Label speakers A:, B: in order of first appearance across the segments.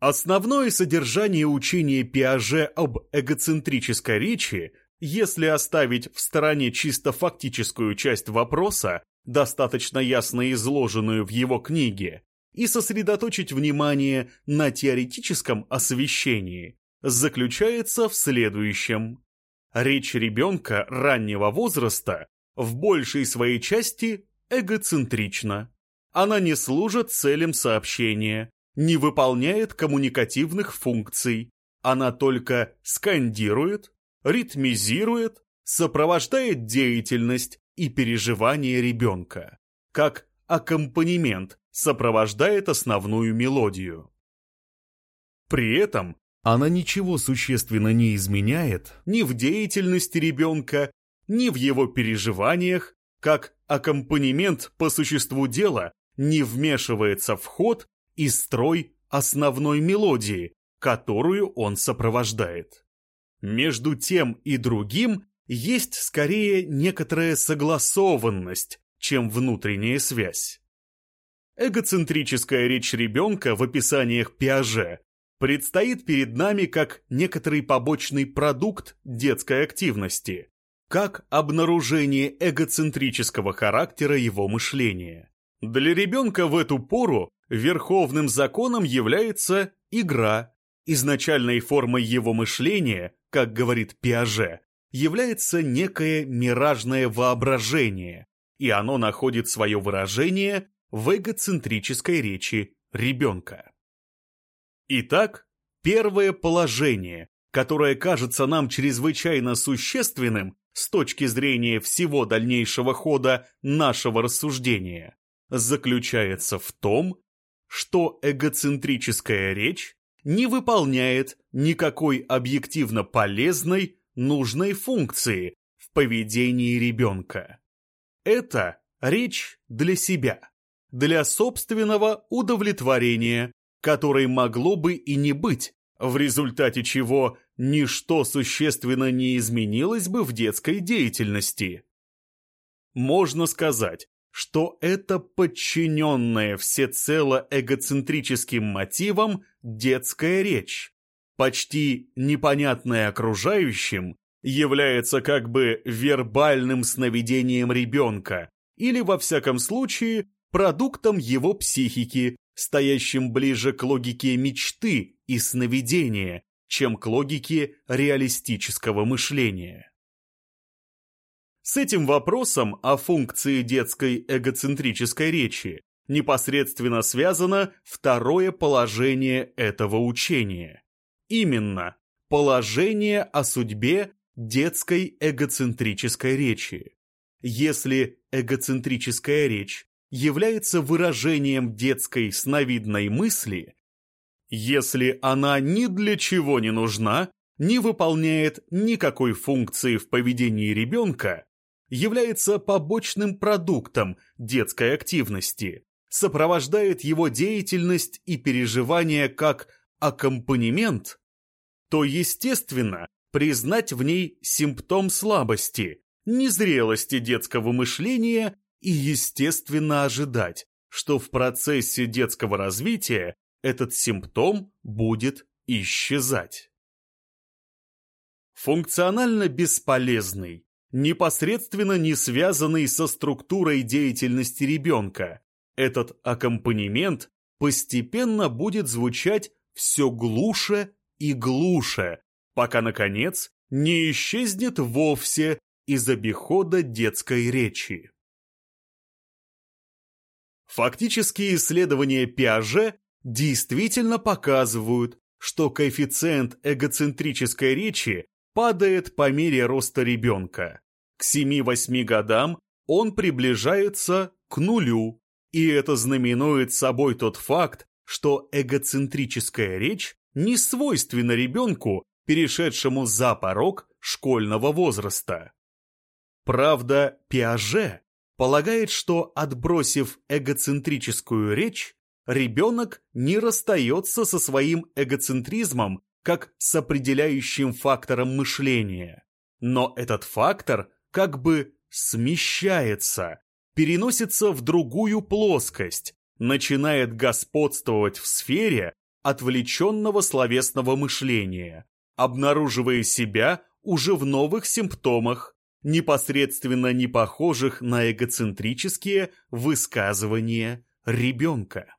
A: Основное содержание учения Пиаже об эгоцентрической речи, если оставить в стороне чисто фактическую часть вопроса, достаточно ясно изложенную в его книге, и сосредоточить внимание на теоретическом освещении, заключается в следующем. Речь ребенка раннего возраста в большей своей части эгоцентрична. Она не служит целям сообщения, не выполняет коммуникативных функций. Она только скандирует, ритмизирует, сопровождает деятельность и переживания ребенка, как аккомпанемент сопровождает основную мелодию. При этом она ничего существенно не изменяет ни в деятельности ребенка, ни в его переживаниях, как аккомпанемент по существу дела не вмешивается в ход и строй основной мелодии, которую он сопровождает. Между тем и другим есть скорее некоторая согласованность, чем внутренняя связь. Эгоцентрическая речь ребенка в описаниях Пиаже предстоит перед нами как некоторый побочный продукт детской активности, как обнаружение эгоцентрического характера его мышления. Для ребенка в эту пору верховным законом является игра. Изначальной формой его мышления, как говорит Пиаже, является некое миражное воображение, и оно находит свое выражение в эгоцентрической речи ребенка. Итак, первое положение, которое кажется нам чрезвычайно существенным с точки зрения всего дальнейшего хода нашего рассуждения, заключается в том, что эгоцентрическая речь не выполняет никакой объективно полезной, нужной функции в поведении ребенка. Это речь для себя, для собственного удовлетворения, которой могло бы и не быть, в результате чего ничто существенно не изменилось бы в детской деятельности. Можно сказать, что это подчиненная всецело эгоцентрическим мотивам детская речь, почти непонятная окружающим, является как бы вербальным сновидением ребенка или, во всяком случае, продуктом его психики, стоящим ближе к логике мечты и сновидения, чем к логике реалистического мышления. С этим вопросом о функции детской эгоцентрической речи непосредственно связано второе положение этого учения. Именно положение о судьбе детской эгоцентрической речи. Если эгоцентрическая речь является выражением детской сновидной мысли, если она ни для чего не нужна, не выполняет никакой функции в поведении ребенка, является побочным продуктом детской активности, сопровождает его деятельность и переживания как аккомпанемент, то, естественно, признать в ней симптом слабости, незрелости детского мышления и, естественно, ожидать, что в процессе детского развития этот симптом будет исчезать. Функционально бесполезный, непосредственно не связанный со структурой деятельности ребенка, этот аккомпанемент постепенно будет звучать все глуше и глуше, пока, наконец, не исчезнет вовсе из обихода детской речи. Фактические исследования Пиаже действительно показывают, что коэффициент эгоцентрической речи падает по мере роста ребенка. К 7-8 годам он приближается к нулю, и это знаменует собой тот факт, что эгоцентрическая речь не свойственна ребенку, перешедшему за порог школьного возраста. Правда, Пиаже полагает, что, отбросив эгоцентрическую речь, ребенок не расстается со своим эгоцентризмом как с определяющим фактором мышления. Но этот фактор как бы смещается, переносится в другую плоскость, начинает господствовать в сфере, отвлеченного словесного мышления, обнаруживая себя уже в новых симптомах, непосредственно не похожих на эгоцентрические высказывания ребенка.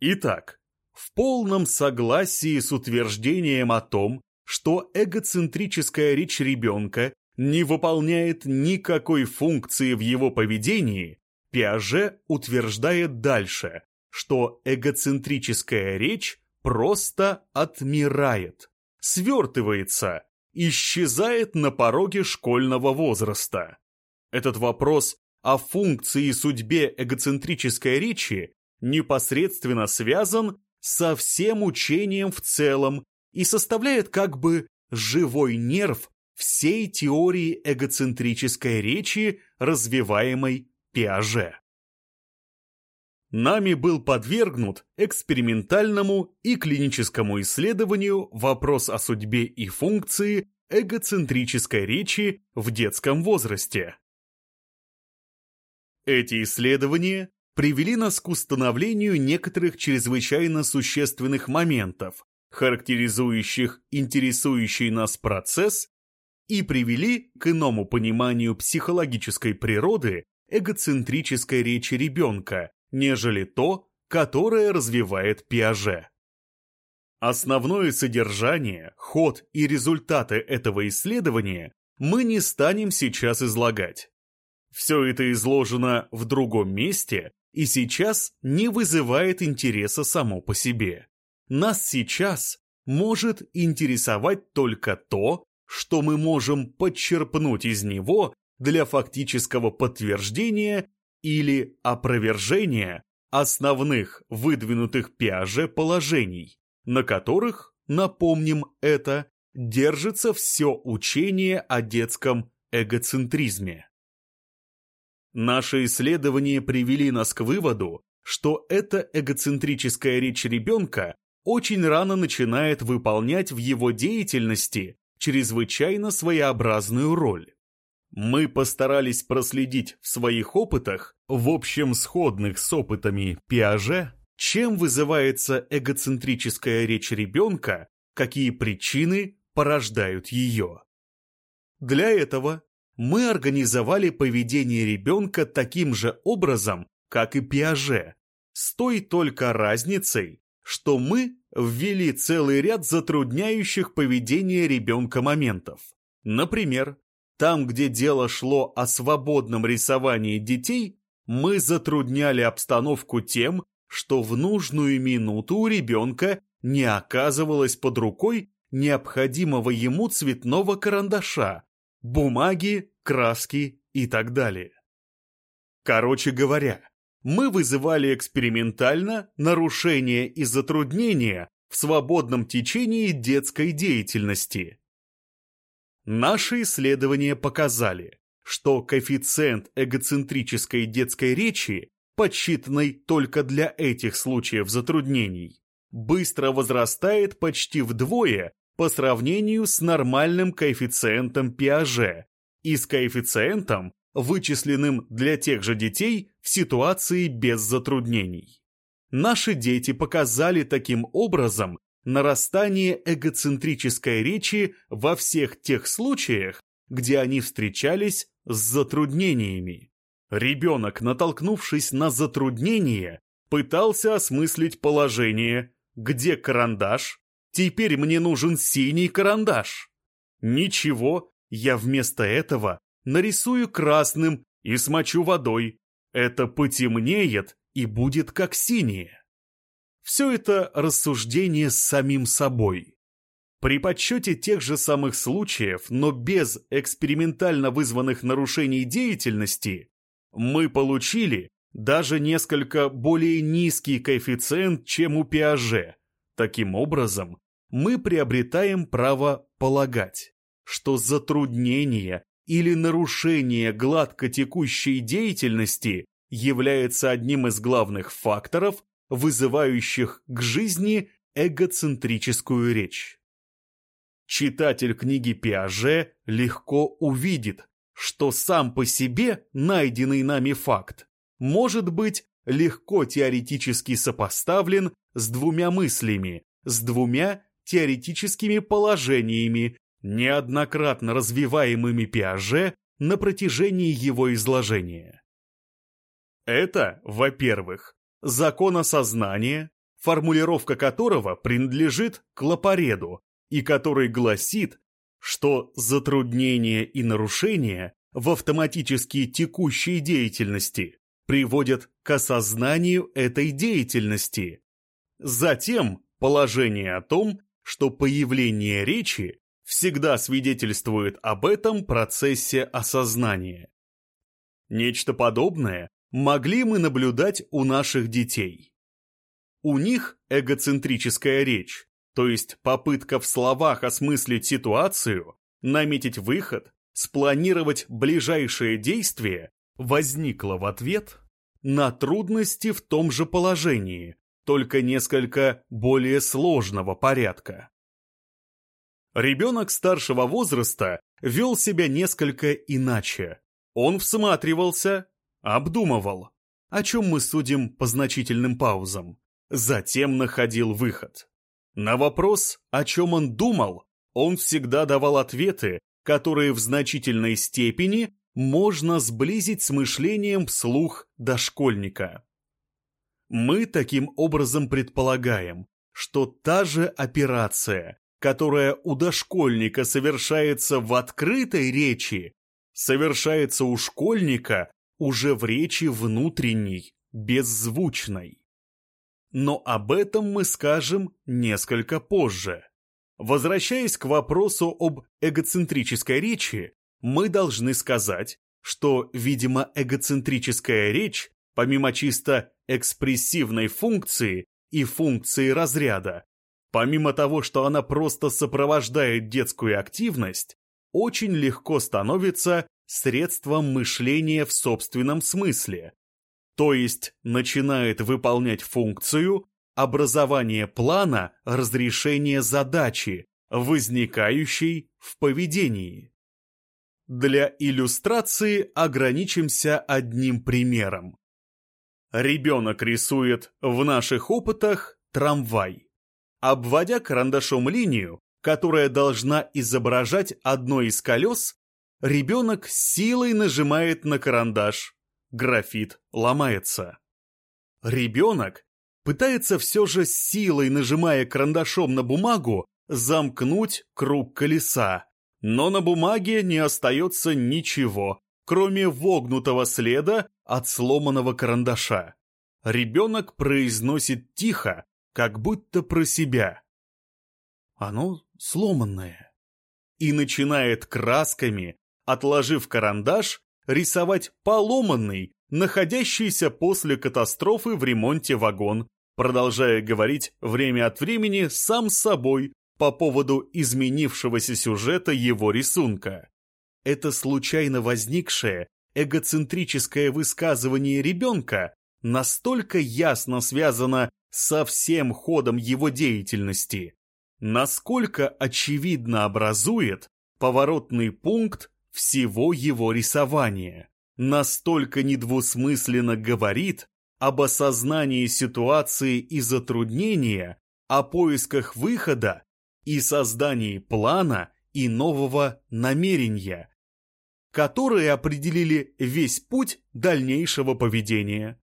A: Итак, в полном согласии с утверждением о том, что эгоцентрическая речь ребенка не выполняет никакой функции в его поведении, Пиаже утверждает дальше, что эгоцентрическая речь просто отмирает, свертывается, исчезает на пороге школьного возраста. Этот вопрос о функции и судьбе эгоцентрической речи непосредственно связан со всем учением в целом и составляет как бы живой нерв всей теории эгоцентрической речи, развиваемой Пиаже. Нами был подвергнут экспериментальному и клиническому исследованию вопрос о судьбе и функции эгоцентрической речи в детском возрасте. Эти исследования привели нас к установлению некоторых чрезвычайно существенных моментов, характеризующих интересующий нас процесс и привели к иному пониманию психологической природы эгоцентрической речи ребенка, нежели то, которое развивает Пиаже. Основное содержание, ход и результаты этого исследования мы не станем сейчас излагать. Все это изложено в другом месте и сейчас не вызывает интереса само по себе. Нас сейчас может интересовать только то, что мы можем подчерпнуть из него для фактического подтверждения или опровержения основных выдвинутых Пиаже положений, на которых, напомним это, держится все учение о детском эгоцентризме. Наши исследования привели нас к выводу, что эта эгоцентрическая речь ребенка очень рано начинает выполнять в его деятельности чрезвычайно своеобразную роль. Мы постарались проследить в своих опытах, в общем сходных с опытами Пиаже, чем вызывается эгоцентрическая речь ребенка, какие причины порождают ее. Для этого мы организовали поведение ребенка таким же образом, как и Пиаже, с той только разницей, что мы ввели целый ряд затрудняющих поведение ребенка моментов. Например, там, где дело шло о свободном рисовании детей, мы затрудняли обстановку тем, что в нужную минуту у ребенка не оказывалось под рукой необходимого ему цветного карандаша, бумаги, краски и так далее. Короче говоря, мы вызывали экспериментально нарушения и затруднения в свободном течении детской деятельности. Наши исследования показали, что коэффициент эгоцентрической детской речи, подсчитанный только для этих случаев затруднений, быстро возрастает почти вдвое по сравнению с нормальным коэффициентом Пиаже и с коэффициентом, вычисленным для тех же детей в ситуации без затруднений. Наши дети показали таким образом нарастание эгоцентрической речи во всех тех случаях, где они встречались с затруднениями. Ребенок, натолкнувшись на затруднение, пытался осмыслить положение «Где карандаш? Теперь мне нужен синий карандаш». Ничего, я вместо этого нарисую красным и смочу водой. Это потемнеет и будет как синее. Все это рассуждение с самим собой. При подсчете тех же самых случаев, но без экспериментально вызванных нарушений деятельности, мы получили даже несколько более низкий коэффициент, чем у Пиаже. Таким образом, мы приобретаем право полагать, что затруднения или нарушение гладко текущей деятельности является одним из главных факторов, вызывающих к жизни эгоцентрическую речь. Читатель книги Пиаже легко увидит, что сам по себе найденный нами факт может быть легко теоретически сопоставлен с двумя мыслями, с двумя теоретическими положениями, неоднократно развиваемыми Пиаже на протяжении его изложения. Это, во-первых, закон осознания, формулировка которого принадлежит к Лапареду и который гласит, что затруднения и нарушения в автоматически текущей деятельности приводят к осознанию этой деятельности. Затем положение о том, что появление речи всегда свидетельствует об этом процессе осознания. Нечто подобное могли мы наблюдать у наших детей. У них эгоцентрическая речь, то есть попытка в словах осмыслить ситуацию, наметить выход, спланировать ближайшие действия, возникла в ответ на трудности в том же положении, только несколько более сложного порядка. Ребенок старшего возраста вел себя несколько иначе. Он всматривался, обдумывал, о чем мы судим по значительным паузам, затем находил выход. На вопрос, о чем он думал, он всегда давал ответы, которые в значительной степени можно сблизить с мышлением вслух дошкольника. Мы таким образом предполагаем, что та же операция, которая у дошкольника совершается в открытой речи, совершается у школьника уже в речи внутренней, беззвучной. Но об этом мы скажем несколько позже. Возвращаясь к вопросу об эгоцентрической речи, мы должны сказать, что, видимо, эгоцентрическая речь, помимо чисто экспрессивной функции и функции разряда, помимо того, что она просто сопровождает детскую активность, очень легко становится средством мышления в собственном смысле, то есть начинает выполнять функцию образования плана разрешения задачи, возникающей в поведении. Для иллюстрации ограничимся одним примером. Ребенок рисует в наших опытах трамвай. Обводя карандашом линию, которая должна изображать одно из колес, ребенок силой нажимает на карандаш. Графит ломается. Ребенок пытается все же силой, нажимая карандашом на бумагу, замкнуть круг колеса. Но на бумаге не остается ничего, кроме вогнутого следа от сломанного карандаша. Ребенок произносит тихо, как будто про себя. Оно сломанное. И начинает красками, отложив карандаш, рисовать поломанный, находящийся после катастрофы в ремонте вагон, продолжая говорить время от времени сам с собой по поводу изменившегося сюжета его рисунка. Это случайно возникшее эгоцентрическое высказывание ребенка настолько ясно связано со всем ходом его деятельности, насколько очевидно образует поворотный пункт всего его рисования, настолько недвусмысленно говорит об осознании ситуации и затруднения, о поисках выхода и создании плана и нового намерения, которые определили весь путь дальнейшего поведения.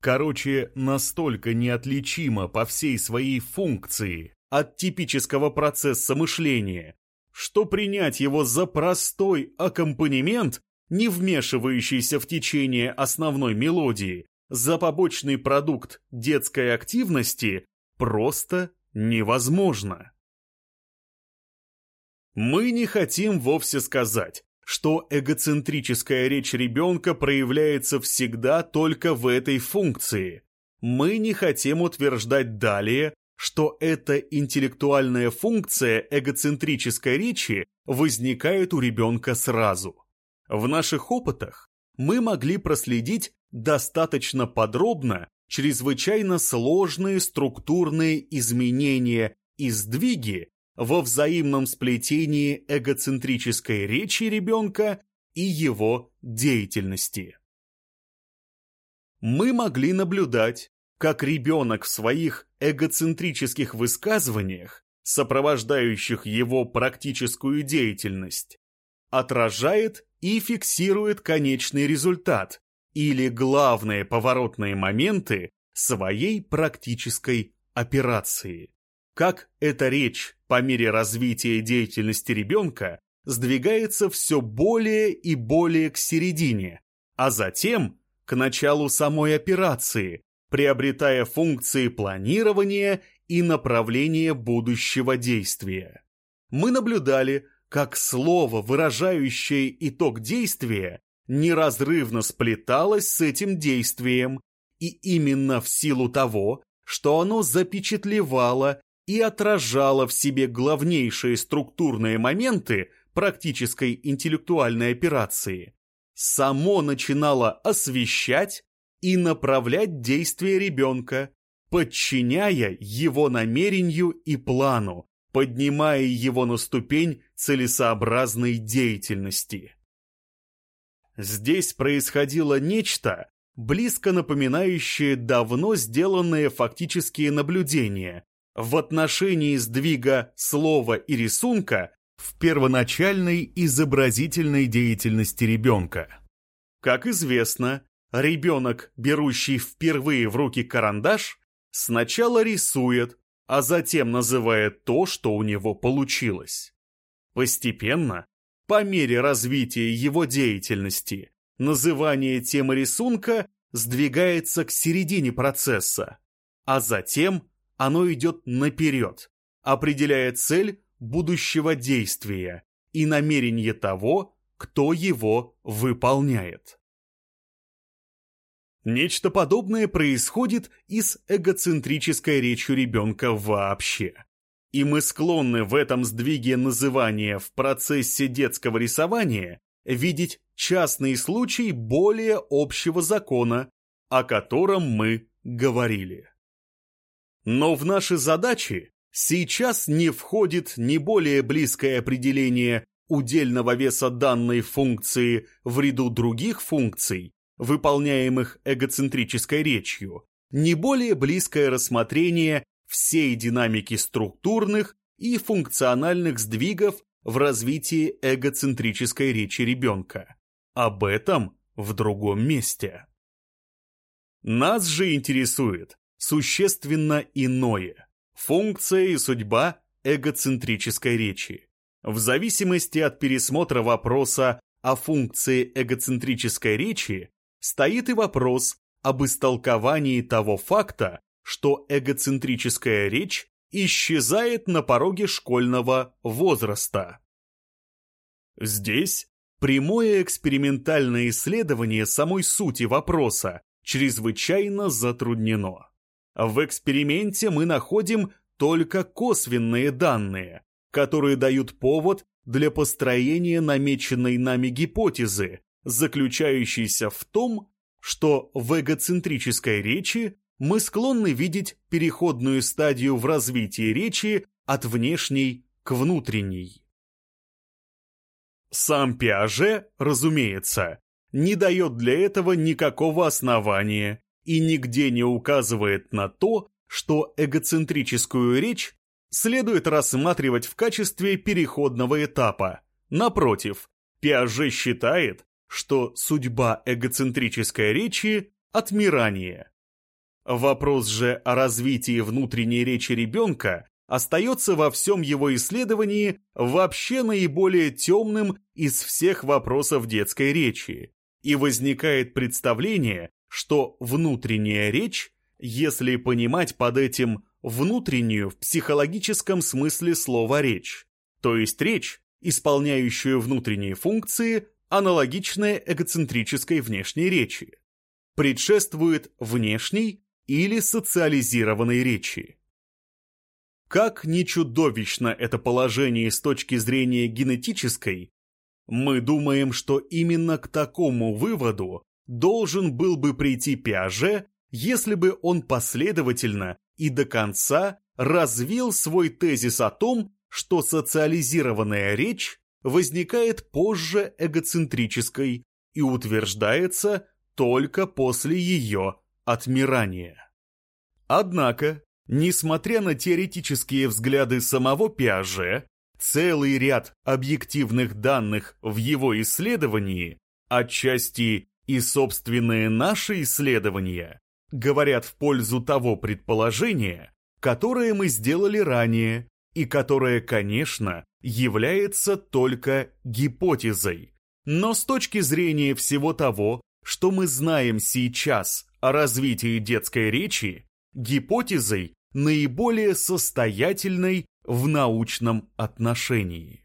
A: Короче, настолько неотличимо по всей своей функции от типического процесса мышления, что принять его за простой аккомпанемент, не вмешивающийся в течение основной мелодии, за побочный продукт детской активности, просто невозможно. Мы не хотим вовсе сказать, что эгоцентрическая речь ребенка проявляется всегда только в этой функции. Мы не хотим утверждать далее, что эта интеллектуальная функция эгоцентрической речи возникает у ребенка сразу. В наших опытах мы могли проследить достаточно подробно чрезвычайно сложные структурные изменения и сдвиги во взаимном сплетении эгоцентрической речи ребенка и его деятельности. мы могли наблюдать, как ребенок в своих эгоцентрических высказываниях, сопровождающих его практическую деятельность, отражает и фиксирует конечный результат или главные поворотные моменты своей практической операции. Как эта речь по мере развития деятельности ребенка сдвигается все более и более к середине, а затем к началу самой операции, приобретая функции планирования и направления будущего действия. Мы наблюдали, как слово, выражающее итог действия, неразрывно сплеталось с этим действием, и именно в силу того, что оно запечатлевало и отражало в себе главнейшие структурные моменты практической интеллектуальной операции, само начинало освещать и направлять действия ребенка, подчиняя его намерению и плану, поднимая его на ступень целесообразной деятельности. Здесь происходило нечто, близко напоминающее давно сделанные фактические наблюдения в отношении сдвига слова и рисунка в первоначальной изобразительной деятельности ребенка. Как известно, ребенок, берущий впервые в руки карандаш, сначала рисует, а затем называет то, что у него получилось. Постепенно, по мере развития его деятельности, называние темы рисунка сдвигается к середине процесса, а затем оно идет наперед, определяя цель будущего действия и намерение того, кто его выполняет. Нечто подобное происходит и с эгоцентрической речью ребенка вообще. И мы склонны в этом сдвиге называния в процессе детского рисования видеть частный случай более общего закона, о котором мы говорили. Но в наши задачи сейчас не входит ни более близкое определение удельного веса данной функции в ряду других функций, выполняемых эгоцентрической речью, ни более близкое рассмотрение всей динамики структурных и функциональных сдвигов в развитии эгоцентрической речи ребенка. Об этом в другом месте. Нас же интересует существенно иное – функция и судьба эгоцентрической речи. В зависимости от пересмотра вопроса о функции эгоцентрической речи стоит и вопрос об истолковании того факта, что эгоцентрическая речь исчезает на пороге школьного возраста. Здесь прямое экспериментальное исследование самой сути вопроса чрезвычайно затруднено. В эксперименте мы находим только косвенные данные, которые дают повод для построения намеченной нами гипотезы, заключающейся в том, что в эгоцентрической речи мы склонны видеть переходную стадию в развитии речи от внешней к внутренней. Сам Пиаже, разумеется, не дает для этого никакого основания и нигде не указывает на то, что эгоцентрическую речь следует рассматривать в качестве переходного этапа. Напротив, Пиаже считает, что судьба эгоцентрической речи – отмирание. Вопрос же о развитии внутренней речи ребенка остается во всем его исследовании вообще наиболее темным из всех вопросов детской речи, и возникает представление, что внутренняя речь, если понимать под этим внутреннюю в психологическом смысле слова речь, то есть речь, исполняющую внутренние функции, аналогичная эгоцентрической внешней речи, предшествует внешней или социализированной речи. Как ни чудовищно это положение с точки зрения генетической, мы думаем, что именно к такому выводу должен был бы прийти Пиаже, если бы он последовательно и до конца развил свой тезис о том, что социализированная речь возникает позже эгоцентрической и утверждается только после ее отмирания. Однако, несмотря на теоретические взгляды самого Пиаже, целый ряд объективных данных в его исследовании, отчасти и собственные наши исследования, говорят в пользу того предположения, которое мы сделали ранее и которое, конечно, является только гипотезой. Но с точки зрения всего того, что мы знаем сейчас о развитии детской речи, гипотезой наиболее состоятельной в научном отношении.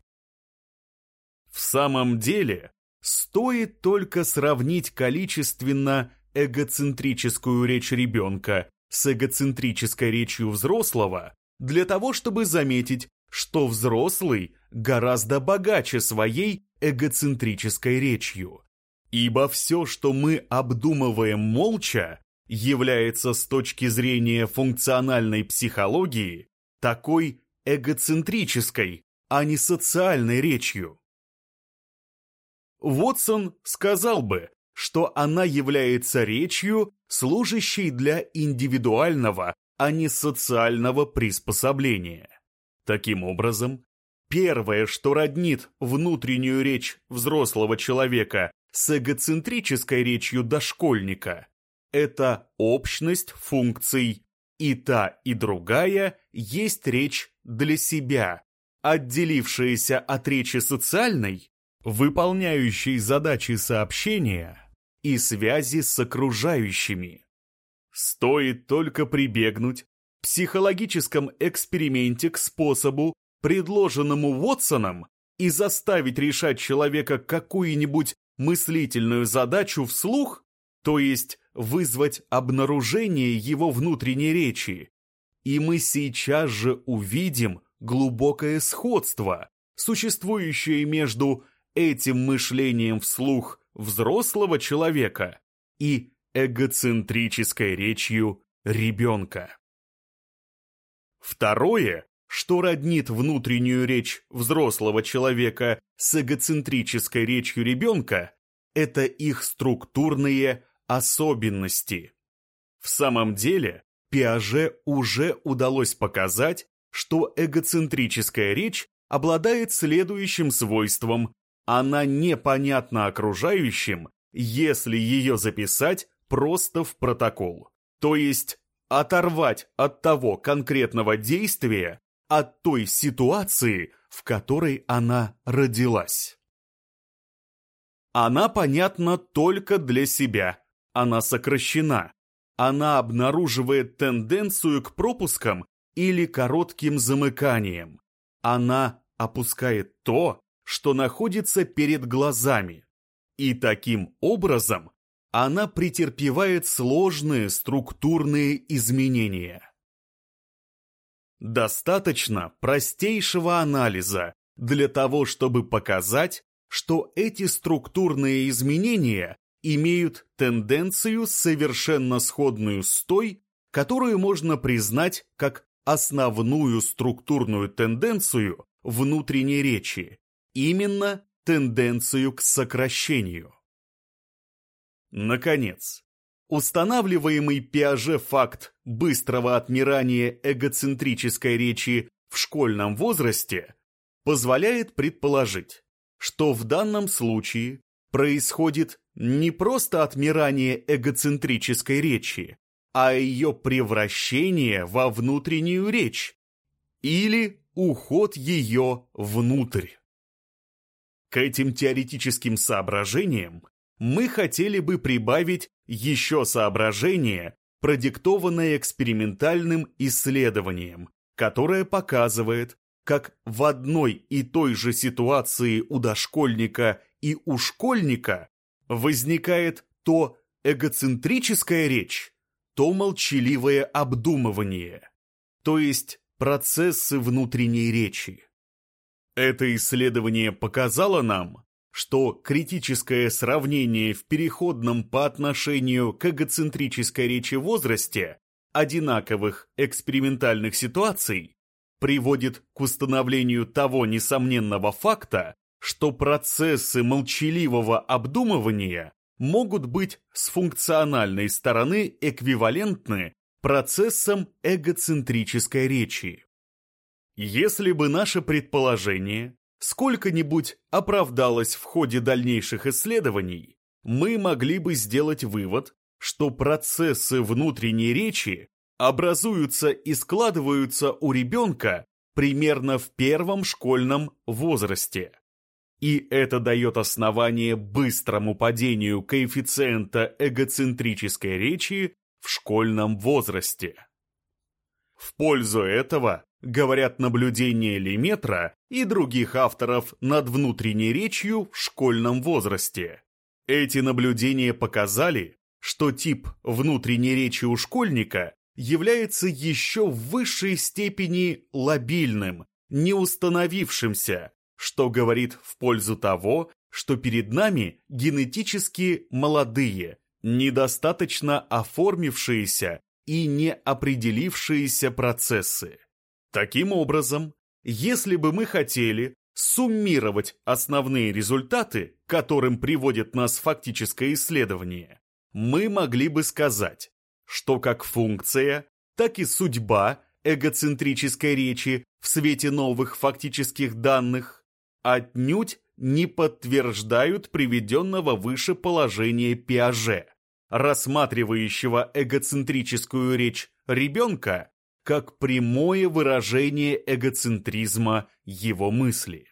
A: В самом деле, стоит только сравнить количественно эгоцентрическую речь ребенка с эгоцентрической речью взрослого для того, чтобы заметить, что взрослый гораздо богаче своей эгоцентрической речью. Ибо все, что мы обдумываем молча, является с точки зрения функциональной психологии такой эгоцентрической, а не социальной речью. Вотсон сказал бы, что она является речью, служащей для индивидуального, а не социального приспособления. Таким образом, первое, что роднит внутреннюю речь взрослого человека с эгоцентрической речью дошкольника, это общность функций, и та, и другая есть речь для себя, отделившаяся от речи социальной, выполняющей задачи сообщения и связи с окружающими. Стоит только прибегнуть в психологическом эксперименте к способу, предложенному Вотсоном, и заставить решать человека какую-нибудь мыслительную задачу вслух, то есть вызвать обнаружение его внутренней речи. И мы сейчас же увидим глубокое сходство, существующее между этим мышлением вслух взрослого человека и эгоцентрической речью ребенка. Второе, что роднит внутреннюю речь взрослого человека с эгоцентрической речью ребенка, это их структурные особенности. В самом деле, Пиаже уже удалось показать, что эгоцентрическая речь обладает следующим свойством. Она непонятна окружающим, если ее записать просто в протокол. То есть оторвать от того конкретного действия, от той ситуации, в которой она родилась. Она понятна только для себя, она сокращена, она обнаруживает тенденцию к пропускам или коротким замыканиям. Она опускает то, что находится перед глазами. И таким образом она претерпевает сложные структурные изменения. Достаточно простейшего анализа для того, чтобы показать, что эти структурные изменения имеют тенденцию совершенно сходную с той, которую можно признать как основную структурную тенденцию внутренней речи, именно тенденцию к сокращению. Наконец, устанавливаемый Пиаже факт быстрого отмирания эгоцентрической речи в школьном возрасте позволяет предположить, что в данном случае происходит не просто отмирание эгоцентрической речи, а ее превращение во внутреннюю речь или уход ее внутрь. К этим теоретическим соображениям мы хотели бы прибавить еще соображение, продиктованное экспериментальным исследованием, которое показывает, как в одной и той же ситуации у дошкольника и у школьника возникает то эгоцентрическая речь, то молчаливое обдумывание, то есть процессы внутренней речи. Это исследование показало нам, что критическое сравнение в переходном по отношению к эгоцентрической речи возрасте одинаковых экспериментальных ситуаций приводит к установлению того несомненного факта, что процессы молчаливого обдумывания могут быть с функциональной стороны эквивалентны процессам эгоцентрической речи. Если бы наше предположение сколько-нибудь оправдалось в ходе дальнейших исследований, мы могли бы сделать вывод, что процессы внутренней речи образуются и складываются у ребенка примерно в первом школьном возрасте. И это дает основание быстрому падению коэффициента эгоцентрической речи в школьном возрасте. В пользу этого говорят наблюдения Леметра и других авторов над внутренней речью в школьном возрасте. Эти наблюдения показали, что тип внутренней речи у школьника является еще в высшей степени лобильным, не установившимся, что говорит в пользу того, что перед нами генетически молодые, недостаточно оформившиеся и не определившиеся процессы. Таким образом, если бы мы хотели суммировать основные результаты, которым приводит нас фактическое исследование, мы могли бы сказать, что как функция, так и судьба эгоцентрической речи в свете новых фактических данных отнюдь не подтверждают приведенного выше положения Пиаже, рассматривающего эгоцентрическую речь ребенка как прямое выражение эгоцентризма его мысли.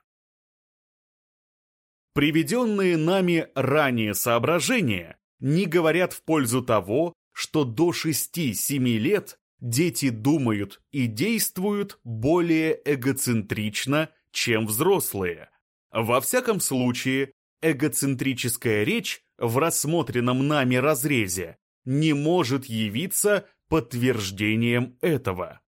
A: Приведенные нами ранее соображения не говорят в пользу того, что до 6-7 лет дети думают и действуют более эгоцентрично, чем взрослые. Во всяком случае, эгоцентрическая речь в рассмотренном нами разрезе не может явиться подтверждением этого.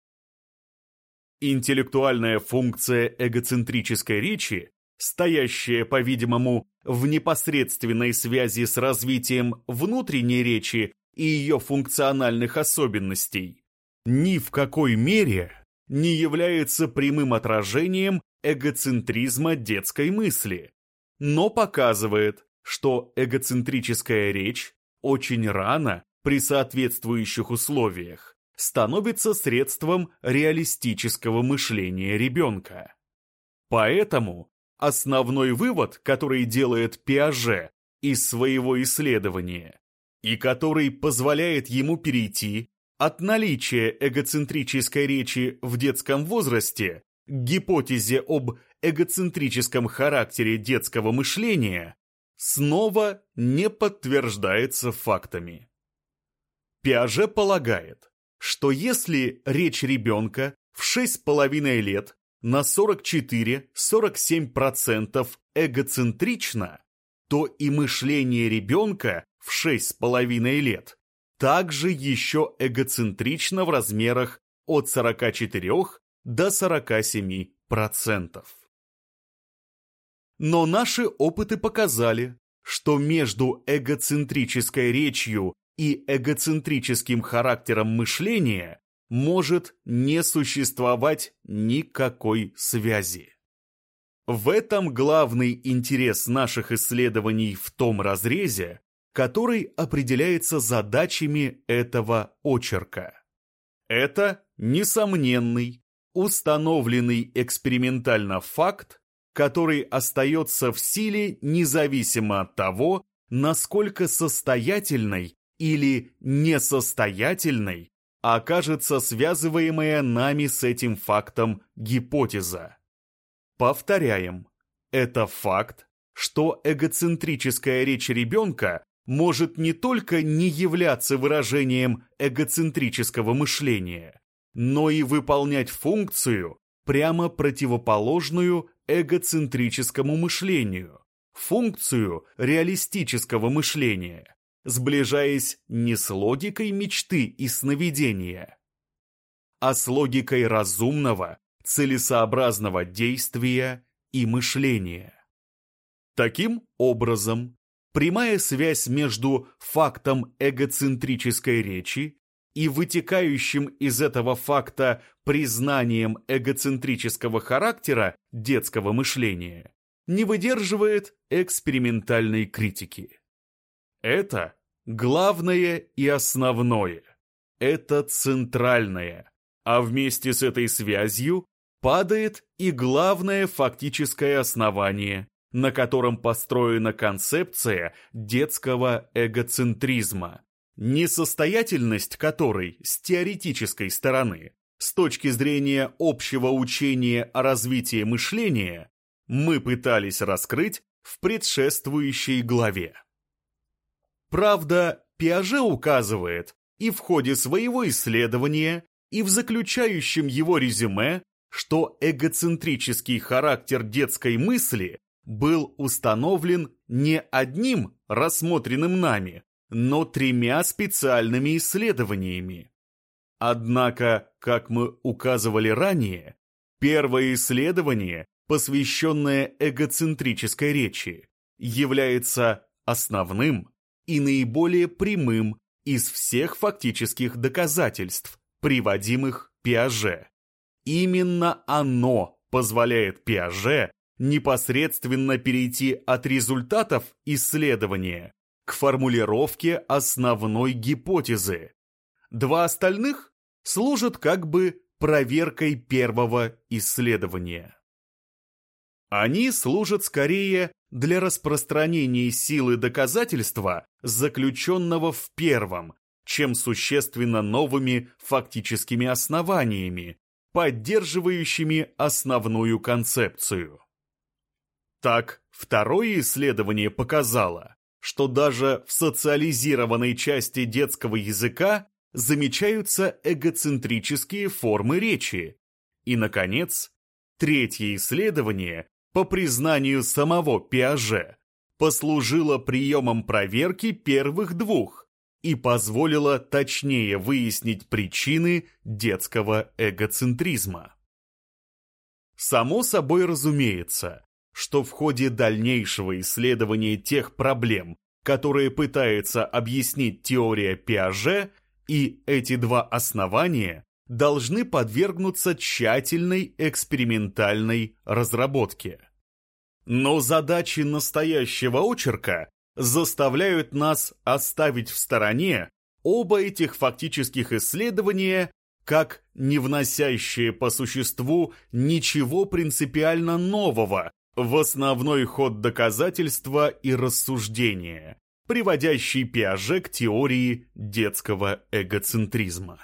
A: Интеллектуальная функция эгоцентрической речи, стоящая, по-видимому, в непосредственной связи с развитием внутренней речи и ее функциональных особенностей, ни в какой мере не является прямым отражением эгоцентризма детской мысли, но показывает, что эгоцентрическая речь очень рано при соответствующих условиях становится средством реалистического мышления ребенка. Поэтому основной вывод, который делает Пиаже из своего исследования, и который позволяет ему перейти от наличия эгоцентрической речи в детском возрасте к гипотезе об эгоцентрическом характере детского мышления, снова не подтверждается фактами. Пиаже полагает, что если речь ребенка в 6,5 лет на 44-47% эгоцентрична, то и мышление ребенка в 6,5 лет также еще эгоцентрично в размерах от 44 до 47%. Но наши опыты показали, что между эгоцентрической речью и эгоцентрическим характером мышления может не существовать никакой связи. В этом главный интерес наших исследований в том разрезе, который определяется задачами этого очерка. Это несомненный, установленный экспериментально факт, который остается в силе независимо от того, насколько состоятельной или несостоятельной окажется связываемая нами с этим фактом гипотеза. Повторяем, это факт, что эгоцентрическая речь ребенка может не только не являться выражением эгоцентрического мышления, но и выполнять функцию, прямо противоположную эгоцентрическому мышлению, функцию реалистического мышления, сближаясь не с логикой мечты и сновидения, а с логикой разумного, целесообразного действия и мышления. Таким образом, прямая связь между фактом эгоцентрической речи и вытекающим из этого факта признанием эгоцентрического характера детского мышления не выдерживает экспериментальной критики. Это главное и основное. Это центральное. А вместе с этой связью падает и главное фактическое основание, на котором построена концепция детского эгоцентризма, несостоятельность которой с теоретической стороны, с точки зрения общего учения о развитии мышления, мы пытались раскрыть в предшествующей главе. Правда, Пиаже указывает и в ходе своего исследования, и в заключающем его резюме, что эгоцентрический характер детской мысли был установлен не одним рассмотренным нами, но тремя специальными исследованиями. Однако, как мы указывали ранее, первое исследование, посвященное эгоцентрической речи, является основным и наиболее прямым из всех фактических доказательств, приводимых Пиаже. Именно оно позволяет Пиаже непосредственно перейти от результатов исследования к формулировке основной гипотезы. Два остальных служат как бы проверкой первого исследования. Они служат скорее для распространения силы доказательства, заключенного в первом, чем существенно новыми фактическими основаниями, поддерживающими основную концепцию. Так, второе исследование показало, что даже в социализированной части детского языка замечаются эгоцентрические формы речи. И, наконец, третье исследование, по признанию самого Пиаже, послужило приемом проверки первых двух и позволило точнее выяснить причины детского эгоцентризма. Само собой разумеется, что в ходе дальнейшего исследования тех проблем, которые пытается объяснить теория Пиаже, и эти два основания должны подвергнуться тщательной экспериментальной разработке. Но задачи настоящего очерка заставляют нас оставить в стороне оба этих фактических исследования как не вносящие по существу ничего принципиально нового в основной ход доказательства и рассуждения, приводящий Пиаже к теории детского эгоцентризма.